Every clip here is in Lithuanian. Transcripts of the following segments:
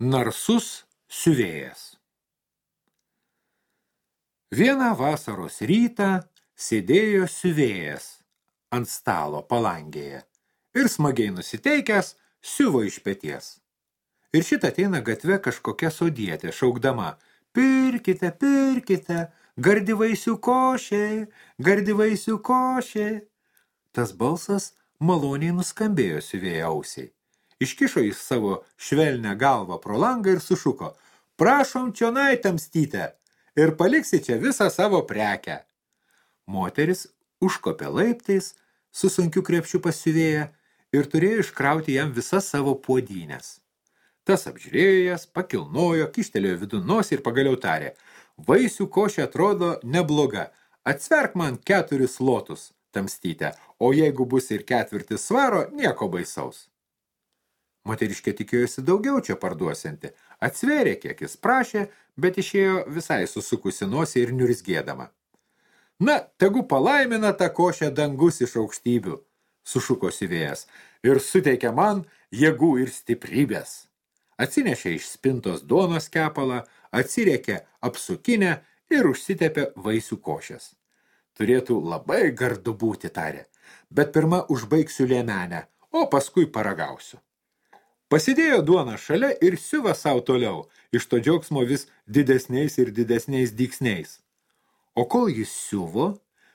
Narsus siuvėjas Vieną vasaros rytą sėdėjo siuvėjas ant stalo palangėje ir smagiai nusiteikęs siuvo iš pėties. Ir šitą ateina gatve kažkokia sodietė, šaukdama, pirkite, pirkite, gardi vaisių košė, gardi vaisių košė. Tas balsas maloniai nuskambėjo siuvėjo ausiai iškišo jis savo švelnę galvą pro langą ir sušuko, prašom čionai tamstytę ir paliksi čia visą savo prekę. Moteris užkopė laiptais su sunkiu krepšiu pasiuvėję ir turėjo iškrauti jam visas savo puodynės. Tas apžiūrėjo jas, pakilnojo, kištelėjo vidun nosį ir pagaliau tarė, vaisių košė atrodo nebloga, atsverk man keturis lotus, tamstytę, o jeigu bus ir ketvirtis svaro, nieko baisaus. Moteriškė tikėjosi daugiau čia parduosianti. Atsverė, kiek jis prašė, bet išėjo visai susukusi nosį ir niurzgėdama. Na, tegu palaimina tą košę dangus iš aukštybių, sušuko vėjas, ir suteikia man jėgų ir stiprybės. Atsinešė iš spintos duonos kepalą, atsiriekė apsukinę ir užsitepė vaisių košės. Turėtų labai gardu būti, tarė, bet pirma užbaigsiu liemenę, o paskui paragausiu. Pasidėjo duoną šalia ir siuva savo toliau, iš to džiaugsmo vis didesniais ir didesniais dyksniais. O kol jis siuvo,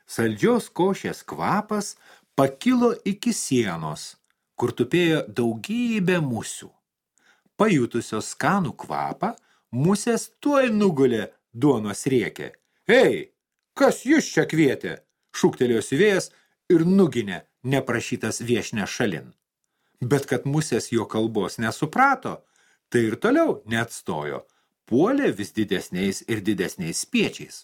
saldžios košės kvapas pakilo iki sienos, kur tupėjo daugybė musių. Pajutusios skanų kvapą, musės tuoj nugulė duonos riekė. Ei, kas jūs čia kvietė? šūktelėjo siuvėjas ir nuginė neprašytas viešne šalin bet kad musės jo kalbos nesuprato, tai ir toliau neatstojo, puolė vis didesniais ir didesniais spiečiais.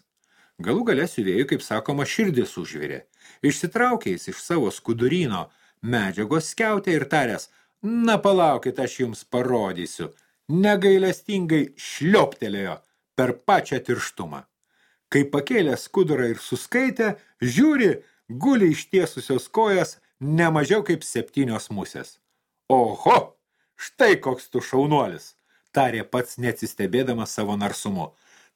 Galų galę siuvėjų, kaip sakoma, širdis užvirė. Išsitraukėjęs iš savo skudurino medžiagos skiautė ir taręs, na palaukit, aš jums parodysiu, negailestingai šlioptelėjo per pačią tirštumą. Kai pakėlė skudurą ir suskaitė, žiūri, guli ištiesusios kojas nemažiau kaip septynios musės. Oho, štai koks tu šaunuolis, tarė pats neatsistebėdamas savo narsumu.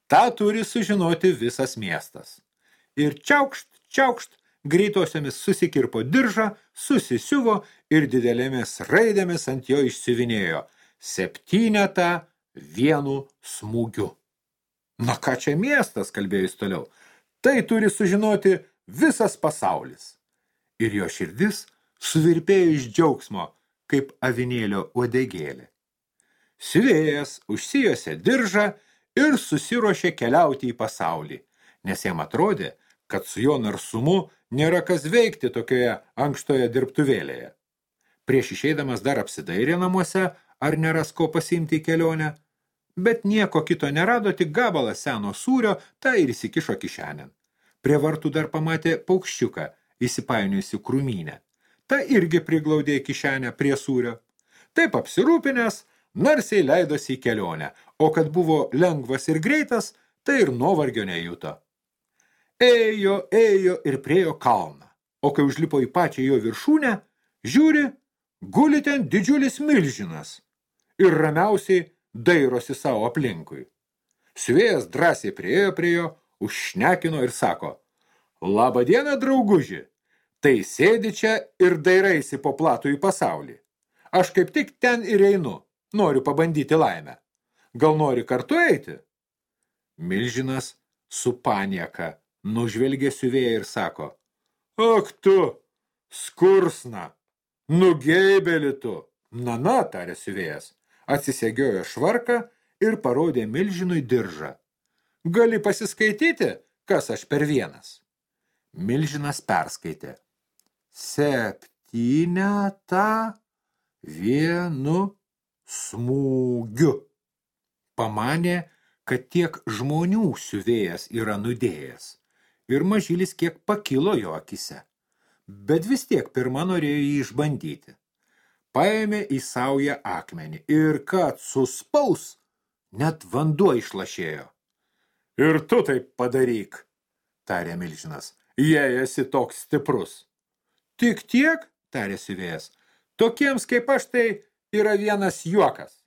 Ta turi sužinoti visas miestas. Ir čiaukšt, čiaukšt, greitosiomis susikirpo diržą, susisiuvo ir didelėmis raidėmis ant jo išsivinėjo septynetą vienu smūgiu. Na ką čia miestas, kalbėjo jis toliau, tai turi sužinoti visas pasaulis. Ir jo širdis suvirpėjo iš džiaugsmo, kaip avinėlio uodegėlė. Siuvėjas užsijose diržą ir susiruošė keliauti į pasaulį, nes jam atrodė, kad su jo narsumu nėra kas veikti tokioje ankštoje dirbtuvėlėje. Prieš išeidamas dar apsidairė namuose, ar neras ko pasiimti į kelionę, bet nieko kito nerado, tik gabalą seno sūrio, tai ir įsikišo kišenėn. Prie vartų dar pamatė paukščiuką, įsipainiusi krūmynę ta irgi priglaudė kišenę prie sūrio. Taip apsirūpinęs, narsiai leidosi į kelionę, o kad buvo lengvas ir greitas, tai ir nuovargio nejuto. Ėjo, ėjo ir priejo kalną, o kai užlipo į pačią jo viršūnę, žiūri, guli ten didžiulis milžinas ir ramiausiai dairosi savo aplinkui. Siuvėjas drąsiai priejo prie jo, užšnekino ir sako, Labą dieną, drauguži, tai sėdi čia ir dairaisi po platų į pasaulį. Aš kaip tik ten ir einu, noriu pabandyti laimę. Gal nori kartu eiti? Milžinas su panieka nužvelgė siuvėją ir sako, Ak tu, skursna, nugeibėli tu. Na, na, tarė siuvėjas, atsisegiojo švarką ir parodė milžinui diržą. Gali pasiskaityti, kas aš per vienas. Milžinas perskaitė septynetą vienu smūgiu. Pamanė, kad tiek žmonių siuvėjas yra nudėjęs ir mažylis kiek pakilo jo akise. Bet vis tiek pirma norėjo jį išbandyti. Paėmė į saują akmenį ir kad suspaus, net vanduo išlašėjo. Ir tu taip padaryk, tarė milžinas, jei esi toks stiprus. Tik tiek, tarė siuvėjas, tokiems kaip aš tai yra vienas juokas.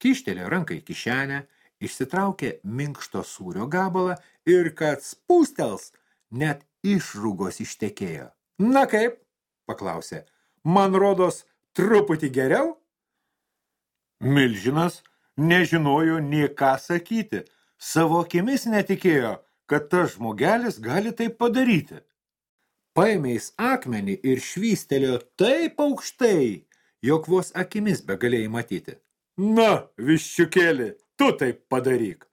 Kištelė ranką į kišenę, išsitraukė minkšto sūrio gabalą ir kad spūstels, net išrūgos ištekėjo. Na kaip? paklausė. Man rodos, truputį geriau? Milžinas nežinojo nie ką sakyti. Savo akimis netikėjo, kad tas žmogelis gali taip padaryti. Paėmė jis akmenį ir švystelėjo taip aukštai, jog vos akimis begalėjai matyti. Na, viščiukėlį, tu taip padaryk.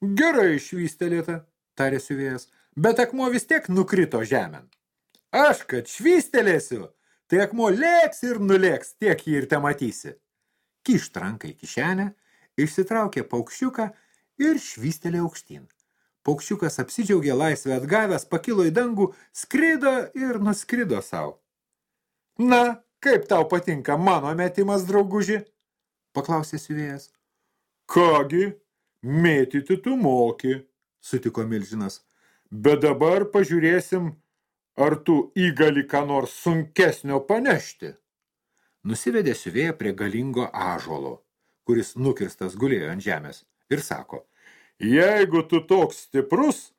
Gerai švystelėta, tarė siuvėjas, bet akmuo vis tiek nukrito žemėn. Aš, kad švystelėsiu, tai akmuo lėks ir nulėks, tiek jį ir te matysi. Kišt ranką į kišenę, išsitraukė paukščiuką ir švystelė aukštyn. Paukščiukas apsidžiaugė laisvę atgavęs, pakilo į dangų, skrido ir nuskrido savo. Na, kaip tau patinka mano metimas, drauguži? Paklausė siuvėjas. Kągi, mėtyti tu moki, sutiko milžinas. Bet dabar pažiūrėsim, ar tu įgali ką nors sunkesnio panešti. Nusivedė siuvėją prie galingo ąžuolo, kuris nukirstas gulėjo ant žemės, ir sako – Jeigu tu toks stiprus,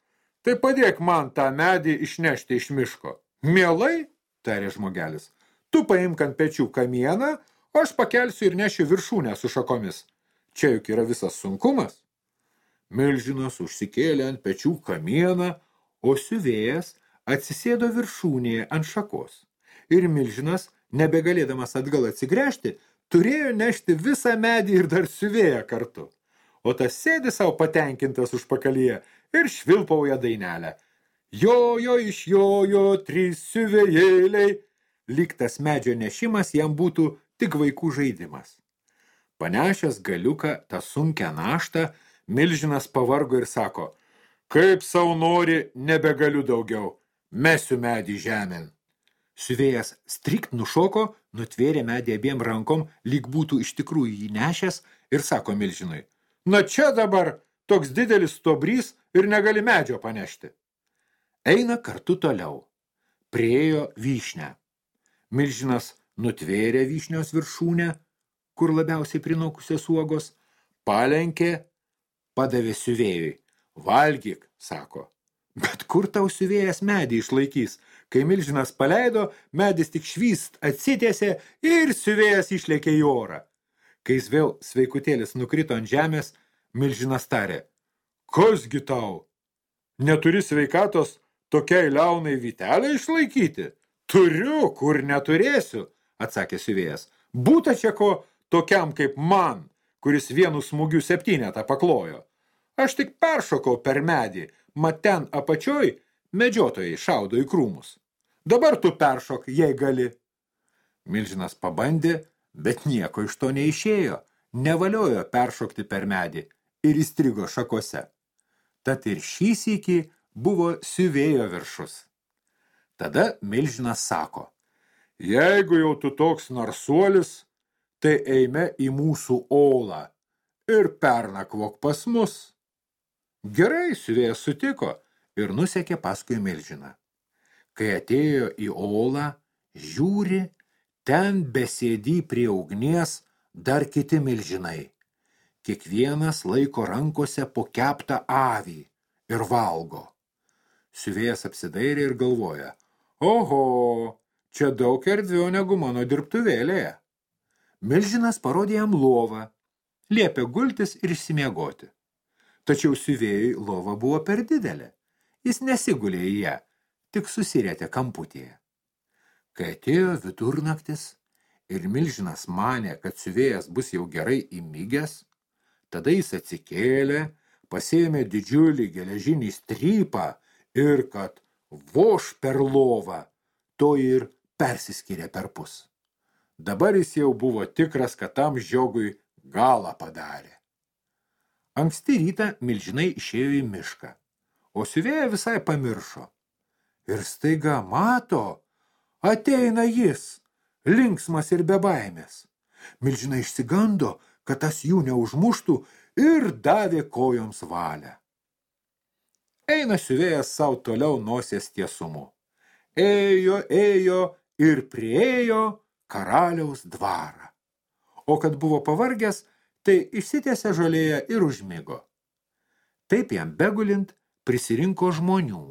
tai padėk man tą medį išnešti iš miško. Mielai, tarė žmogelis, tu paimk ant pečių kamieną, o aš pakelsiu ir nešiu viršūnę su šakomis. Čia juk yra visas sunkumas. Milžinas užsikėlė ant pečių kamieną, o siuvėjas atsisėdo viršūnėje ant šakos. Ir milžinas, nebegalėdamas atgal atsigręžti, turėjo nešti visą medį ir dar siuvėją kartu o tas sėdi savo patenkintas užpakalyje ir švilpauja dainelę. Jojo išjojo trys siuvėjėliai, lyg tas medžio nešimas jam būtų tik vaikų žaidimas. Panešęs galiuką tą sunkę naštą, milžinas pavargo ir sako, kaip savo nori, nebegaliu daugiau, mesiu medį žemėn. Siuvėjas strikt nušoko, nutvėrė medį abiem rankom, lyg būtų iš tikrųjų jį nešęs ir sako milžinui, Na čia dabar toks didelis stobrys ir negali medžio panešti. Eina kartu toliau. Priejo vyšnę. Milžinas nutvėrė vyšnios viršūnę, kur labiausiai prinokusios uogos, palenkė, padavė siuvėjui. Valgyk, sako. Bet kur tau siuvėjas medį išlaikys? Kai milžinas paleido, medis tik švyst atsitiesė ir siuvėjas išlėkė į orą. Kai jis vėl sveikutėlis nukrito ant žemės, milžinas tarė, kasgi tau? Neturi sveikatos tokiai liaunai vitelę išlaikyti? Turiu, kur neturėsiu, atsakė siuvėjas. Būta čia ko tokiam kaip man, kuris vienu smūgiu septynetą paklojo. Aš tik peršokau per medį, mat ten apačioj medžiotojai šaudo į krūmus. Dabar tu peršok, jei gali. Milžinas pabandė, Bet nieko iš to neišėjo, nevaliojo peršokti per medį ir įstrigo šakose. Tad ir šį sykį buvo siuvėjo viršus. Tada Milžinas sako, jeigu jau tu toks narsuolis, tai eime į mūsų olą ir pernakvok pas mus. Gerai, siuvėjas sutiko ir nusekė paskui Milžiną. Kai atėjo į olą, žiūri, Ten besėdy prie ugnies dar kiti milžinai. Kiekvienas laiko rankose po keptą avį ir valgo. Siuvėjas apsidairė ir galvoja, oho, čia daug erdviau negu mano dirbtuvėlėje. Milžinas parodė jam lovą, liepė gultis ir išsimiegoti. Tačiau siuvėjui lova buvo per didelė. Jis nesigulė į ją, tik susirėtė kamputėje. Kai atėjo vidurnaktis ir milžinas manė, kad siuvėjas bus jau gerai įmygęs, tada jis atsikėlė, pasėmė didžiulį geležinį strypą ir kad voš per lovą, to ir persiskyrė per pus. Dabar jis jau buvo tikras, kad tam žiogui galą padarė. Anksti rytą milžinai išėjo į mišką, o siuvėja visai pamiršo. Ir staiga mato, Ateina jis, linksmas ir be baimės. Milžinai išsigando, kad tas jų neužmuštų ir davė kojoms valią. Eina siuvėjas savo toliau nosės tiesumu. Ėjo, ėjo ir priejo karaliaus dvarą. O kad buvo pavargęs, tai išsitėse žolėje ir užmigo. Taip jam begulint prisirinko žmonių.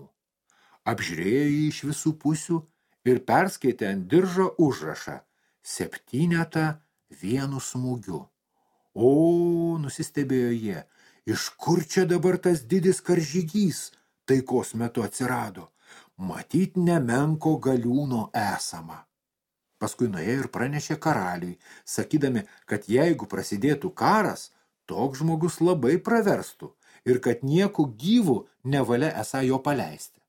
Apžiūrėjo jį iš visų pusių ir perskaitė ant diržo užrašą septynetą vienu smūgiu. O, nusistebėjo jie, iš kur čia dabar tas didis karžygys taikos metu atsirado? Matyt, nemenko galiūno esama. Paskui nuėjo ir pranešė karaliui, sakydami, kad jeigu prasidėtų karas, toks žmogus labai praverstų ir kad nieku gyvų nevalia esą jo paleisti.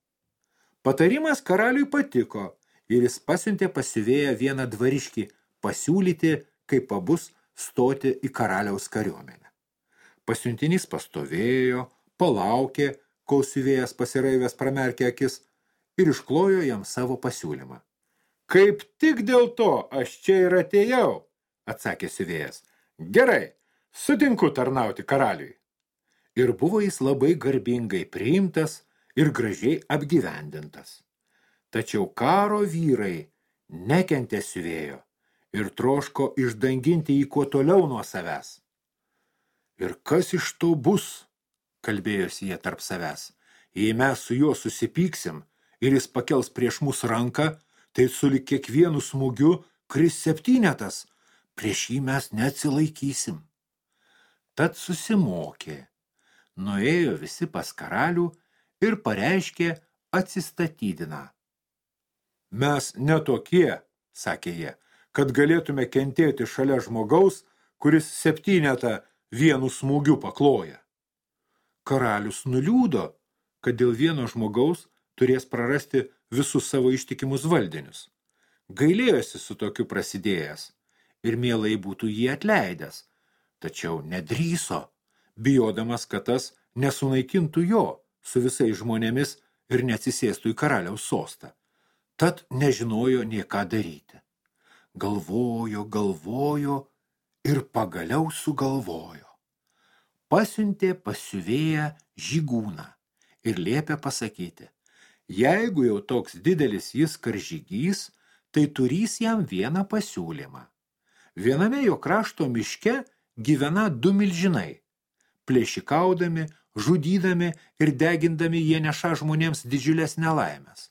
Patarimas karaliui patiko ir jis pasiuntė pasiuvėję vieną dvariškį pasiūlyti, kaip pabus stoti į karaliaus kariuomenę. Pasiuntinys pastovėjo, palaukė, kol siuvėjas pasiraivęs pramerkė akis ir išklojo jam savo pasiūlymą. Kaip tik dėl to aš čia ir atėjau, atsakė siuvėjas. Gerai, sutinku tarnauti karaliui. Ir buvo jis labai garbingai priimtas ir gražiai apgyvendintas. Tačiau karo vyrai nekentė siuvėjo ir troško išdanginti jį kuo toliau nuo savęs. Ir kas iš to bus, kalbėjosi jie tarp savęs, jei mes su juo susipyksim ir jis pakels prieš mus ranką, tai sulik kiekvienu smūgiu kris septynetas, prieš jį mes neatsilaikysim. Tad susimokė, nuėjo visi pas karalių ir pareiškė atsistatydina. Mes netokie, sakė jie, kad galėtume kentėti šalia žmogaus, kuris septynetą vienu smūgiu pakloja. Karalius nuliūdo, kad dėl vieno žmogaus turės prarasti visus savo ištikimus valdinius. Gailėjosi su tokiu prasidėjęs ir mielai būtų jį atleidęs, tačiau nedryso, bijodamas, kad tas nesunaikintų jo su visais žmonėmis ir neatsisėstų į karaliaus sostą. Tad nežinojo nie ką daryti. Galvojo, galvojo ir pagaliau sugalvojo. Pasiuntė pasiuvėję žygūną ir liepė pasakyti – Jeigu jau toks didelis jis karžygys, tai turys jam vieną pasiūlymą. Viename jo krašto miške gyvena du milžinai. Plėšikaudami, žudydami ir degindami jie neša žmonėms didžiulės nelaimės.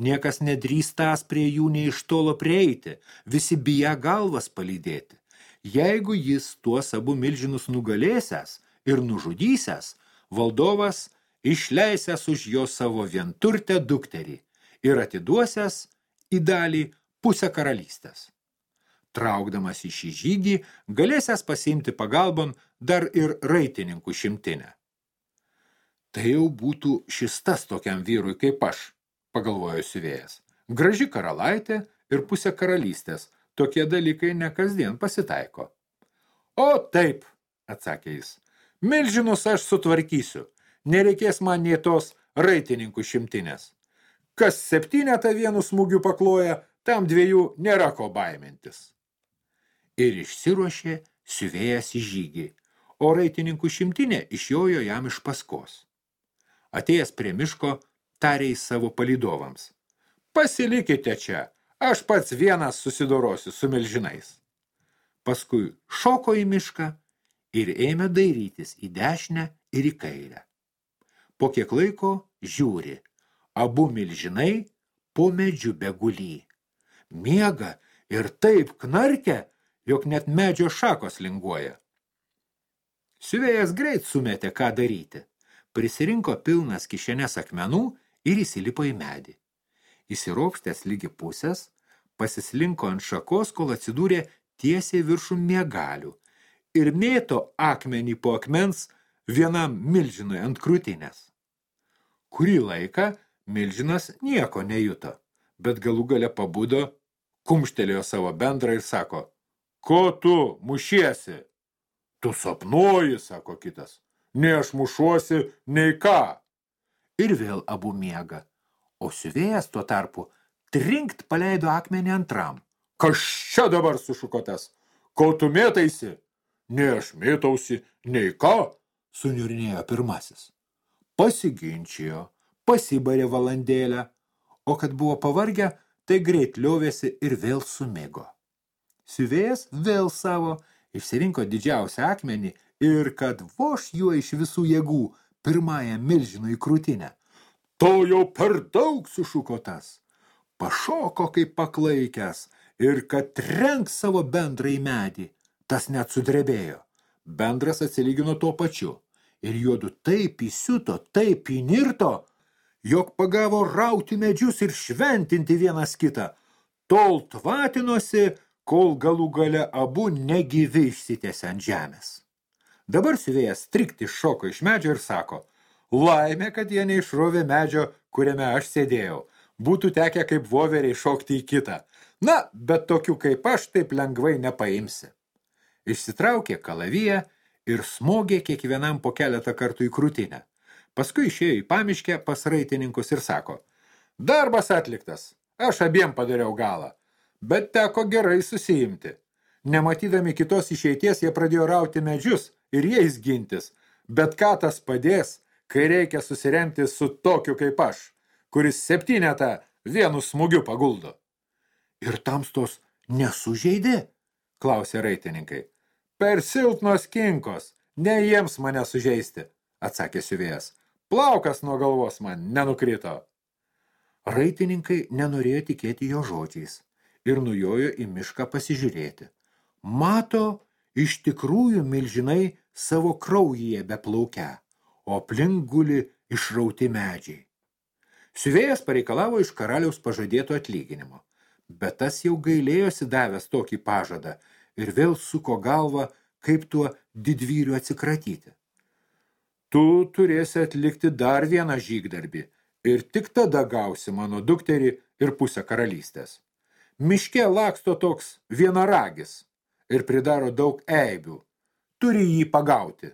Niekas nedrįstas prie jų nei iš tolo prieiti, visi bija galvas palydėti. Jeigu jis tuos abu milžinus nugalėsęs ir nužudysęs, valdovas – išleisęs už jo savo vienturtę dukterį ir atiduosęs į dalį pusę karalystės. Traukdamas į šį žygį, galėsęs pasiimti pagalbon dar ir raitininkų šimtinę. Tai jau būtų šis tas tokiam vyrui kaip aš, pagalvojo siuvėjas. Graži karalaitė ir pusė karalystės, tokie dalykai ne kasdien pasitaiko. O taip, atsakė jis, milžinus aš sutvarkysiu, nereikės man nei tos raitininkų šimtinės. Kas septynetą vienu smūgiu pakloja, tam dviejų nėra ko baimintis. Ir išsiruošė siuvėjas į žygį, o raitininkų šimtinė išjojo jam iš paskos. Atėjęs prie miško, tarė į savo palidovams. Pasilikite čia, aš pats vienas susidorosiu su milžinais. Paskui šoko į mišką ir ėmė dairytis į dešinę ir į kairę. Po kiek laiko žiūri, abu milžinai po medžiu begulį. Miega ir taip knarkia, jog net medžio šakos linguoja. Siuvėjas greit sumetė, ką daryti. Prisirinko pilnas kišenės akmenų ir įsilipo į medį. Įsiropštęs lygi pusės, pasislinko ant šakos, kol atsidūrė tiesiai viršų miegalių ir mėto akmenį po akmens vienam milžinui ant krūtinės. Kurį laiką milžinas nieko nejuto, bet galų gale pabudo, kumštelėjo savo bendrą ir sako, ko tu mušiesi? Tu sapnuoji, sako kitas, nei aš mušuosi, nei ką. Ir vėl abu miega, o siuvėjas tuo tarpu trinkt paleido akmenį antram. Kas čia dabar sušukotas? Ko tu mėtaisi? Nei aš mėtausi, nei ką, suniurinėjo pirmasis pasiginčijo, pasibarė valandėlę, o kad buvo pavargę, tai greit liovėsi ir vėl sumigo. Siuvėjas vėl savo išsirinko didžiausią akmenį ir kad voš juo iš visų jėgų pirmąją milžinų į krūtinę. To jau per daug sušuko tas. Pašoko kaip paklaikęs ir kad trenk savo bendrą į medį. Tas net sudrebėjo. Bendras atsilygino tuo pačiu. Ir juodu taip įsiuto, taip įnirto, jog pagavo rauti medžius ir šventinti vienas kitą. Tol tvatinosi, kol galų gale abu negyvi išsitėsi ant žemės. Dabar siuvėjas strikti šoko iš medžio ir sako, laimė, kad jie neišrovė medžio, kuriame aš sėdėjau. Būtų tekę kaip voveriai šokti į kitą. Na, bet tokių kaip aš taip lengvai nepaimsi. Išsitraukė kalaviją ir smogė kiekvienam po keletą kartų į krūtinę. Paskui išėjo į pamiškę pas raitininkus ir sako, darbas atliktas, aš abiem padariau galą, bet teko gerai susiimti. Nematydami kitos išeities, jie pradėjo rauti medžius ir jais gintis, bet ką tas padės, kai reikia susiremti su tokiu kaip aš, kuris septynetą vienu smūgiu paguldo. Ir tamstos nesužeidė? klausė raitininkai. Per silpnos kinkos, ne jiems mane sužeisti, atsakė siuvėjas. Plaukas nuo galvos man nenukrito. Raitininkai nenorėjo tikėti jo žodžiais ir nujojo į mišką pasižiūrėti. Mato, iš tikrųjų milžinai savo kraujyje beplaukia, o aplink guli išrauti medžiai. Siuvėjas pareikalavo iš karaliaus pažadėto atlyginimo, bet tas jau gailėjosi davęs tokį pažadą ir vėl suko galvą, kaip tuo didvyriu atsikratyti tu turėsi atlikti dar vieną žygdarbį ir tik tada gausi mano dukterį ir pusę karalystės. Miške laksto toks vienaragis ir pridaro daug eibių. Turi jį pagauti.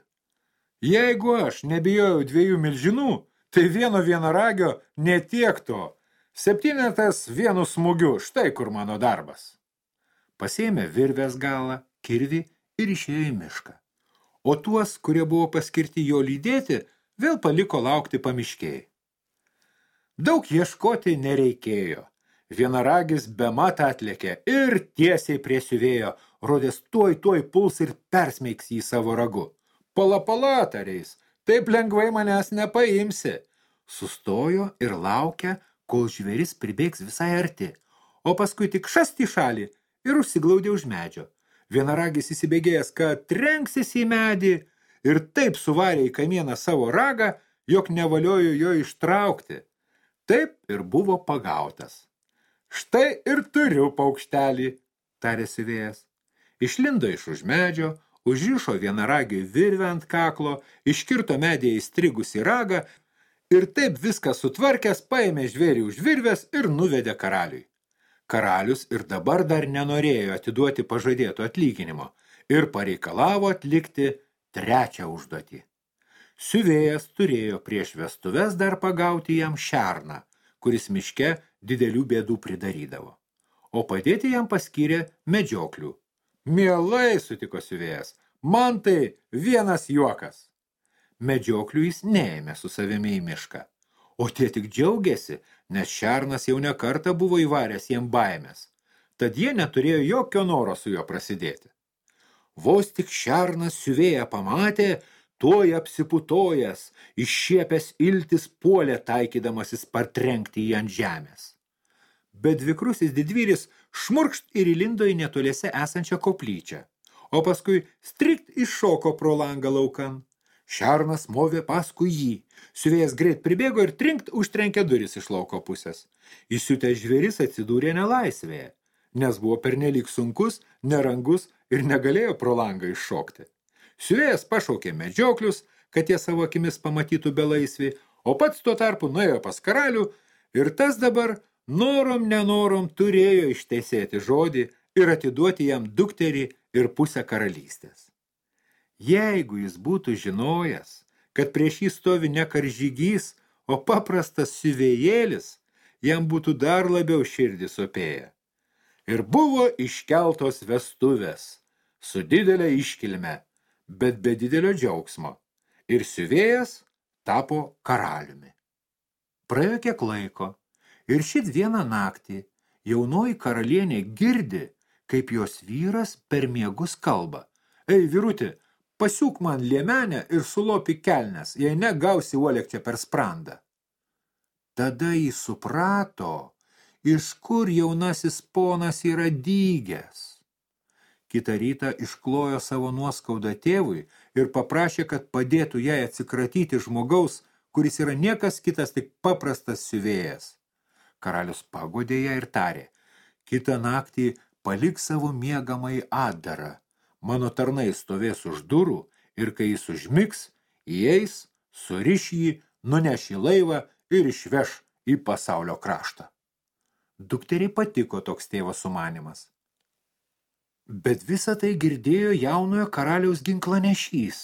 Jeigu aš nebijojau dviejų milžinų, tai vieno vienaragio netiek to. Septynetas vienu smūgiu, štai kur mano darbas. Pasėmė virvės galą, kirvi ir išėjo į mišką o tuos, kurie buvo paskirti jo lydėti, vėl paliko laukti pamiškėjai. Daug ieškoti nereikėjo. Vienaragis bemat atlėkė ir tiesiai prie siuvėjo, rodės tuoj tuoj puls ir persmeiks jį savo ragu. Pala pala, tariais, taip lengvai manęs nepaimsi. Sustojo ir laukia, kol žvėris pribėgs visai arti, o paskui tik šasti šalį ir užsiglaudė už medžio. Vienaragis įsibėgėjęs, kad trenksis į medį ir taip suvarė į kamieną savo ragą, jog nevaliojo jo ištraukti. Taip ir buvo pagautas. Štai ir turiu paukštelį, tarė siuvėjas. Išlindo iš už medžio, užrišo vienaragiui virvę ant kaklo, iškirto medėje įstrigusį ragą ir taip viską sutvarkęs paėmė žvėrį už virvės ir nuvedė karaliui. Karalius ir dabar dar nenorėjo atiduoti pažadėto atlyginimo ir pareikalavo atlikti trečią užduotį. Siuvėjas turėjo prieš vestuves dar pagauti jam šerną, kuris miške didelių bėdų pridarydavo, o padėti jam paskyrė medžioklių. Mielai sutiko siuvėjas, man tai vienas juokas. Medžioklių jis neėmė su savimi į mišką, o tie tik džiaugiasi, nes šernas jau ne kartą buvo įvaręs jiem baimės, tad jie neturėjo jokio noro su juo prasidėti. Vos tik šernas siuvėją pamatė, tuoj apsiputojęs, iššiepęs iltis puolė taikydamasis partrenkti jį ant žemės. Bet dvikrusis didvyris šmurkšt ir įlindo į netoliese esančią koplyčią, o paskui strikt iššoko pro langą laukan. Šernas movė paskui jį. Siuvėjas greit pribėgo ir trinkt užtrenkė duris iš lauko pusės. Įsiutęs žvėris atsidūrė nelaisvėje, nes buvo pernelyg sunkus, nerangus ir negalėjo pro langą iššokti. Siuvėjas pašaukė medžioklius, kad jie savo akimis pamatytų belaisvį, o pats tuo tarpu nuėjo pas karalių ir tas dabar norom nenorom turėjo ištesėti žodį ir atiduoti jam dukterį ir pusę karalystės. Jeigu jis būtų žinojęs, kad prieš jį stovi ne karžygys, o paprastas siuvėjėlis, jam būtų dar labiau širdis opėję. Ir buvo iškeltos vestuvės su didelė iškilme, bet be didelio džiaugsmo. Ir siuvėjas tapo karaliumi. Praėjo kiek laiko ir šit vieną naktį jaunoji karalienė girdi, kaip jos vyras per miegus kalba – Ei, vyruti, pasiūk man liemenę ir sulopi kelnes, jei ne gausi uolekčią per sprandą. Tada jis suprato, iš kur jaunasis ponas yra dygęs. Kita rytą išklojo savo nuoskaudą tėvui ir paprašė, kad padėtų jai atsikratyti žmogaus, kuris yra niekas kitas tik paprastas siuvėjas. Karalius pagodė ją ir tarė, kitą naktį palik savo miegamai atdarą. Mano tarnai stovės už durų ir kai jis užmigs, įeis, suriš jį, nuneš į laivą ir išveš į pasaulio kraštą. Dukteriai patiko toks tėvo sumanimas. Bet visą tai girdėjo jaunojo karaliaus ginklanešys.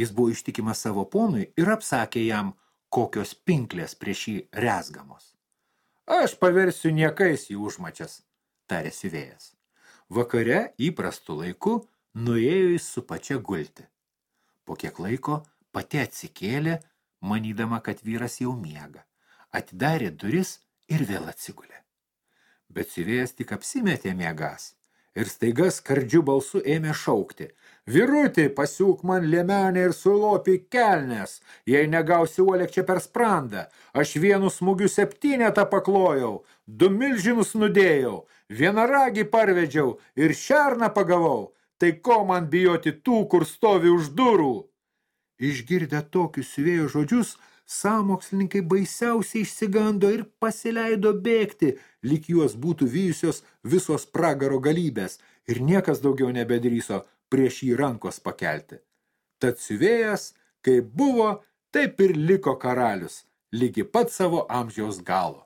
Jis buvo ištikimas savo ponui ir apsakė jam, kokios pinklės prieš jį rezgamos. Aš paversiu niekais jį užmačias, tarė siuvėjas. Vakare įprastu laiku nuėjo jis su pačia gulti. Po kiek laiko pati atsikėlė, manydama, kad vyras jau miega. Atidarė duris ir vėl atsigulė bet siuvėjas tik apsimetė miegas ir staiga skardžiu balsu ėmė šaukti. Virutį, pasiūk man liemenę ir sulopi kelnes, jei negausi uolekčia per sprandą. Aš vienu smūgiu septynetą paklojau, du milžinus nudėjau, vienaragį parvedžiau ir šerną pagavau. Tai ko man bijoti tų, kur stovi už durų? Išgirdę tokius siuvėjo žodžius, Samokslininkai baisiausiai išsigando ir pasileido bėgti, lyg juos būtų vyjusios visos pragaro galybės ir niekas daugiau nebedryso prieš jį rankos pakelti. Tad siuvėjas, kaip buvo, taip ir liko karalius, lygi pat savo amžiaus galo.